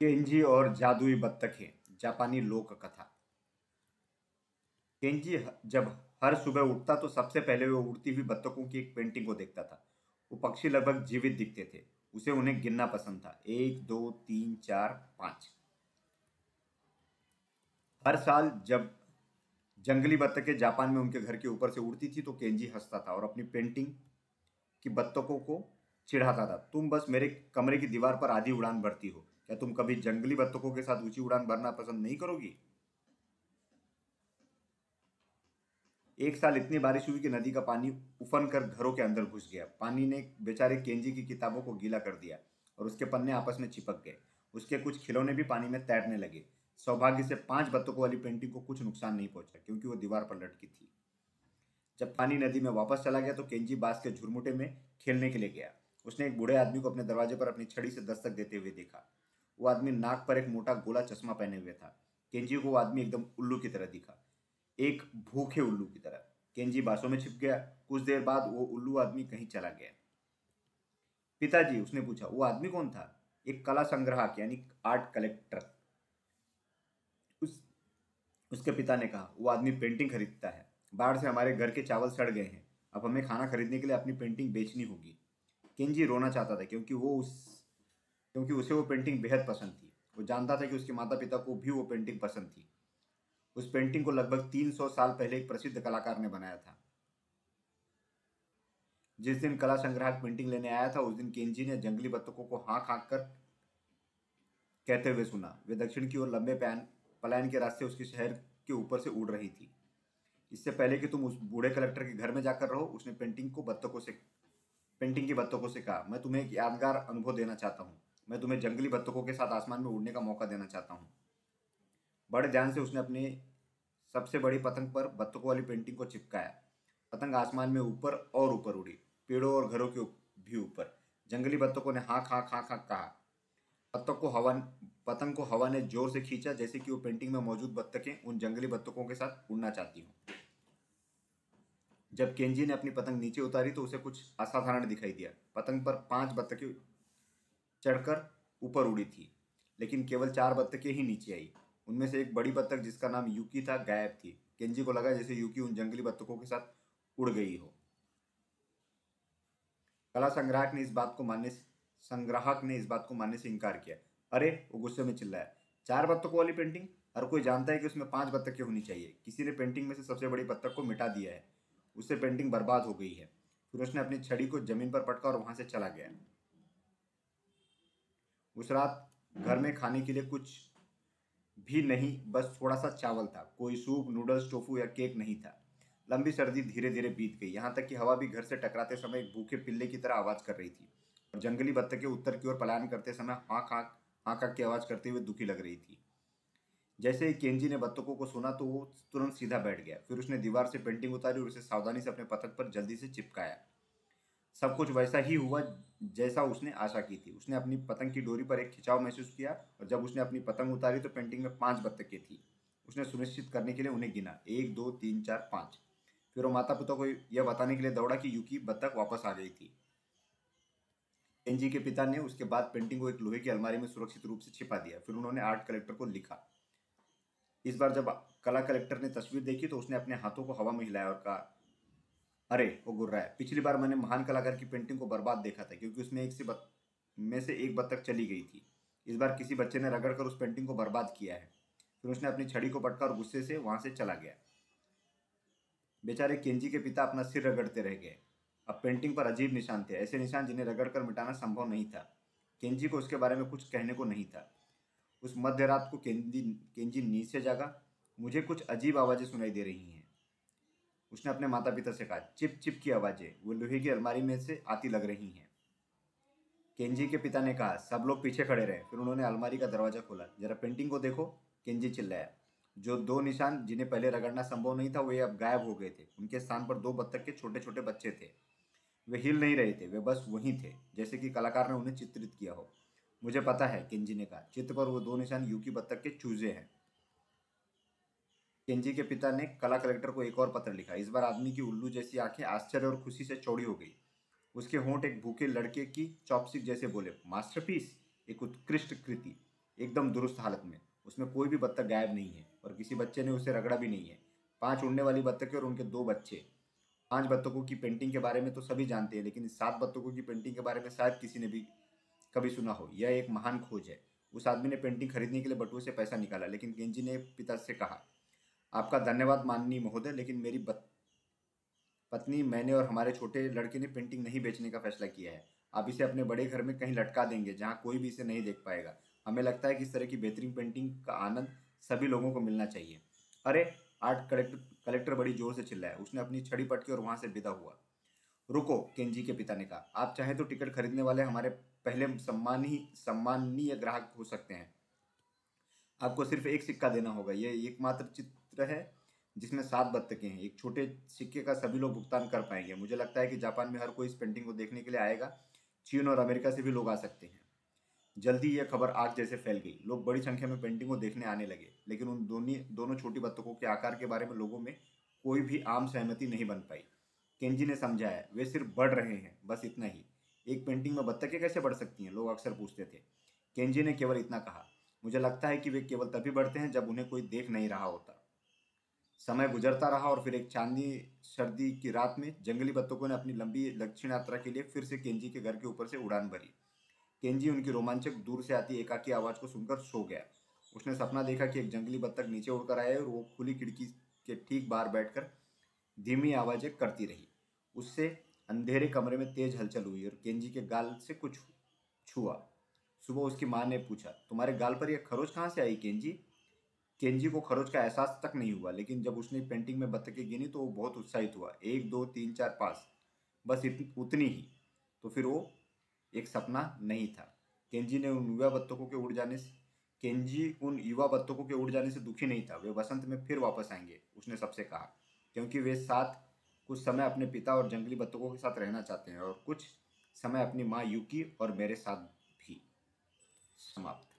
Kenji और जादुई बत्तखें जापानी लोक कथा केंजी जब हर सुबह उठता तो सबसे पहले वो उड़ती हुई बत्तखों की एक पेंटिंग को देखता था। वो पक्षी लगभग जीवित दिखते थे, उसे उन्हें गिनना पसंद था। एक, दो, तीन, चार, पाँच। हर साल जब जंगली बत्तखें जापान में उनके घर के ऊपर से उड़ती थी तो केंजी हंसता था और अपनी पेंटिंग की बत्तखों को चिढ़ाता था। तुम बस मेरे कमरे की दीवार पर आधी उड़ान भरती हो। क्या तुम कभी जंगली बत्तखों के साथ ऊँची उड़ान भरना पसंद नहीं करोगी? एक साल इतनी बारिश हुई कि नदी का पानी उफन कर घरों के अंदर घुस गया। पानी ने बेचारे केंजी की किताबों को गीला कर दिया और उसके पन्ने आपस में चिपक गए। उसके कुछ खिलौने भी पानी में तैरने लगे। सौभाग्य से पाँच बत्तखों वाली पेंटिंग को कुछ नुकसान नहीं पहुँचा, क्योंकि वो दीवार पर लटकी थी। जब पानी नदी में वापस चला गया तो केंजी बाँस के झुरमुटे में खेलने के लिए गया। उसने एक बूढ़े आदमी को अपने दरवाजे पर अपनी छड़ी से दस्तक देते हुए देखा। वो आदमी नाक पर एक मोटा गोला चश्मा पहने हुए था। केंजी को वो आदमी एकदम उल्लू की तरह दिखा। एक भूखे उल्लू की तरह। केंजी बासों में छिप गया। कुछ देर बाद वो उल्लू आदमी कहीं चला गया। पिताजी, उसने पूछा, वो आदमी कौन था? एक कला संग्राहक, यानी आर्ट कलेक्टर। उस, उसके पिता ने कहा, वो आदमी पेंटिंग खरीदता है। बाढ़ से हमारे घर के चावल सड़ गए हैं। अब हमें खाना खरीदने के लिए अपनी पेंटिंग बेचनी होगी। केंजी रोना चाहता था, क्योंकि वो उस क्योंकि उसे वो पेंटिंग बेहद पसंद थी। वो जानता था कि उसके माता पिता को भी वो पेंटिंग पसंद थी। उस पेंटिंग को लगभग 300 साल पहले एक प्रसिद्ध कलाकार ने बनाया था। जिस दिन कला संग्राहक पेंटिंग लेने आया था, उस दिन केंजी ने जंगली बत्तखों को हाँक हाँक कर कहते हुए सुना, वे दक्षिण की ओर लंबे पैन, पलायन के रास्ते उसके शहर के ऊपर से उड़ रही थी। इससे पहले कि तुम उस बूढ़े कलेक्टर के घर में जाकर रहो, उसने पेंटिंग को बत्तखों से पेंटिंग की बत्तखों से कहा, मैं तुम्हें एक यादगार अनुभव देना चाहता हूँ। मैं तुम्हें जंगली बत्तखों के साथ आसमान में उड़ने का मौका देना चाहता हूँ। बड़े ध्यान से उसने अपनी सबसे बड़ी पतंग पर बत्तखों वाली पेंटिंग को चिपकाया। पतंग आसमान में ऊपर और ऊपर उड़ी, पेड़ों और घरों के भी ऊपर। जंगली बत्तखों ने हाँ हाँ हाँ हाँ कहा। बत्तख को हवा पतंग को हवा ने ज़ोर से खींचा, जैसे कि वो पेंटिंग में मौजूद बत्तखें उन जंगली बत्तखों के साथ उड़ना चाहती हूँ। जब केंजी ने अपनी पतंग नीचे उतारी तो उसे कुछ असाधारण दिखाई दिया। पतंग पर पाँच बत्तखें चढ़कर ऊपर उड़ी थी, लेकिन केवल चार बत्तखें ही नीचे आई। उनमें से एक बड़ी बत्तख जिसका नाम यूकी था, गायब थी। केंजी को लगा जैसे यूकी उन जंगली बत्तखों के साथ उड़ गई हो। कला संग्राहक ने इस बात को मानने संग्राहक ने इस बात को मानने से इनकार किया। अरे, वो गुस्से में चिल्लाया, चार बत्तखों वाली पेंटिंग हर कोई जानता है कि उसमें पाँच बत्तखें होनी चाहिए। किसी ने पेंटिंग में से सबसे बड़ी बत्तख को मिटा दिया है। उससे पेंटिंग बर्बाद हो गई है। फिर उसने अपनी छड़ी को ज़मीन पर पटका और वहाँ से चला गया। उस रात घर में खाने के लिए कुछ भी नहीं, बस थोड़ा सा चावल था। कोई सूप, नूडल्स, टोफू या केक नहीं था। लंबी सर्दी धीरे धीरे बीत गई। यहाँ तक कि हवा भी घर से टकराते समय एक भूखे पिल्ले की तरह आवाज़ कर रही थी। और जंगली बत्तखें उत्तर की ओर पलायन करते समय हाँक हाँक हाँक हाँक की आवाज़ करते हुए दुखी लग रही थी। जैसे ही केंजी ने बत्तखों को सुना तो वो तुरंत सीधा बैठ गया। फिर उसने दीवार से पेंटिंग उतारी और उसे सावधानी से अपने पतंग पर जल्दी से चिपकाया। सब कुछ वैसा ही हुआ जैसा उसने आशा की थी। उसने अपनी पतंग की डोरी पर एक खिंचाव महसूस किया और जब उसने अपनी पतंग उतारी तो पेंटिंग में पाँच बत्तखें थी। उसने सुनिश्चित करने के लिए उन्हें गिना। एक, दो, तीन, चार, पाँच। फिर वो माता पिता को यह बताने के लिए दौड़ा कि यूकी बत्तख वापस आ गई थी। एनजी के पिता ने उसके बाद पेंटिंग को एक लोहे की अलमारी में सुरक्षित रूप से छिपा दिया। फिर उन्होंने आर्ट कलेक्टर को लिखा। इस बार जब कला कलेक्टर ने तस्वीर देखी तो उसने अपने हाथों को हवा में हिलाया और कहा अरे वो गुर रहा है। पिछली बार मैंने महान कलाकार की पेंटिंग को बर्बाद देखा था क्योंकि उसमें एक से बत, में से एक बत्तख चली गई थी। इस बार किसी बच्चे ने रगड़ कर उस पेंटिंग को बर्बाद किया है। फिर उसने अपनी छड़ी को पटका और गुस्से से वहाँ से चला गया। बेचारे केंजी के पिता अपना सिर रगड़ते रह गए। अब पेंटिंग पर अजीब निशान थे ऐसे निशान जिन्हें रगड़ कर मिटाना संभव नहीं था। केंजी को उसके बारे में कुछ कहने को नहीं था। उस मध्य रात को केंजी केंजी नींद से जागा। मुझे कुछ अजीब आवाज़ें सुनाई दे रही हैं। उसने अपने माता पिता से कहा चिप चिप की आवाज़ें, वो लोहे की अलमारी में से आती लग रही हैं। केंजी के पिता ने कहा, सब लोग पीछे खड़े रहे। फिर उन्होंने अलमारी का दरवाज़ा खोला। जरा पेंटिंग को देखो, केंजी चिल्लाया। जो दो निशान जिन्हें पहले रगड़ना संभव नहीं था, वे अब गायब हो गए थे। उनके स्थान पर दो बत्तख के छोटे छोटे बच्चे थे। वे हिल नहीं रहे थे, वे बस वहीं थे, जैसे कि कलाकार ने उन्हें चित्रित किया हो। मुझे पता है, केंजी ने कहा। चित्र पर वो दो निशान यू की बत्तख के चूजे हैं। केंजी के पिता ने कला कलेक्टर को एक और पत्र लिखा। इस बार आदमी की उल्लू जैसी आँखें आश्चर्य और खुशी से चौड़ी हो गई। उसके होंठ एक भूखे लड़के की चॉपस्टिक जैसे बोले, मास्टरपीस, एक उत्कृष्ट कृति, एकदम दुरुस्त हालत में। उसमें कोई भी बत्तख गायब नहीं है और किसी बच्चे ने उसे रगड़ा भी नहीं है। पाँच उड़ने वाली बत्तखें और उनके दो बच्चे। पाँच बत्तखों की पेंटिंग के बारे में तो सभी जानते हैं, लेकिन सात बत्तखों की पेंटिंग के बारे में शायद किसी ने भी कभी सुना हो। यह एक महान खोज है। उस आदमी ने पेंटिंग खरीदने के लिए बटुए से पैसा निकाला, लेकिन केंजी ने पिता से कहा आपका धन्यवाद माननीय महोदय, लेकिन मेरी बत... पत्नी, मैंने और हमारे छोटे लड़के ने पेंटिंग नहीं बेचने का फैसला किया है। आप इसे अपने बड़े घर में कहीं लटका देंगे, जहाँ कोई भी इसे नहीं देख पाएगा। हमें लगता है कि इस तरह की बेहतरीन पेंटिंग का आनंद सभी लोगों को मिलना चाहिए। अरे, आर्ट कलेक्टर कलेक्टर बड़ी ज़ोर से चिल्लाया। उसने अपनी छड़ी पटकी और वहाँ से विदा हुआ। रुको केंजी के पिता ने कहा। आप चाहें तो टिकट खरीदने वाले हमारे पहले सम्मान ही सम्माननीय ग्राहक हो सकते हैं। आपको सिर्फ़ एक सिक्का देना होगा। ये एकमात्र चित्र है, जिसमें सात बत्तखें हैं। एक छोटे सिक्के का सभी लोग भुगतान कर पाएँगे। मुझे लगता है कि जापान में हर कोई इस पेंटिंग को देखने के लिए आएगा। चीन और अमेरिका से भी लोग आ सकते हैं। जल्दी यह खबर आग जैसे फैल गई। लोग बड़ी संख्या में पेंटिंग को देखने आने लगे। लेकिन उन दोनों दोनों छोटी बत्तखों के आकार के बारे में लोगों में कोई भी आम सहमति नहीं बन पाई। केंजी ने समझाया, वे सिर्फ़ बढ़ रहे हैं, बस इतना ही। एक पेंटिंग में बत्तखें कैसे बढ़ सकती हैं? लोग अक्सर पूछते थे। केंजी ने केवल इतना कहा। मुझे लगता है कि वे केवल तभी बढ़ते हैं जब उन्हें कोई देख नहीं रहा होता। समय गुजरता रहा और फिर एक चांदनी सर्दी की रात में जंगली बत्तखों ने अपनी लंबी दक्षिण यात्रा के लिए फिर से केंजी के घर के ऊपर से उड़ान भरी। केंजी उनकी रोमांचक दूर से आती एकाकी आवाज़ को सुनकर सो गया। उसने सपना देखा कि एक जंगली बत्तख नीचे उड़कर आया और वो खुली खिड़की के ठीक बाहर बैठकर धीमी आवाज़ें करती रही। उससे अंधेरे कमरे में तेज हलचल हुई और केंजी के गाल से कुछ छुआ। सुबह उसकी माँ ने पूछा, तुम्हारे गाल पर यह खरोच कहाँ से आई केंजी? केंजी को खरोच का एहसास तक नहीं हुआ, लेकिन जब उसने पेंटिंग में बत्तखें गिनी तो वो बहुत उत्साहित हुआ। एक, दो, तीन, चार, पाँच, बस उतनी ही। तो फिर वो एक सपना नहीं था। केंजी ने उन युवा बत्तखों के उड़ जाने से केंजी उन युवा बत्तखों के उड़ जाने से दुखी नहीं था। वे वसंत में फिर वापस आएँगे, उसने सबसे कहा। क्योंकि वे साथ कुछ समय अपने पिता और जंगली बत्तखों के साथ रहना चाहते हैं और कुछ समय अपनी माँ यूकी और मेरे साथ भी। समाप्त।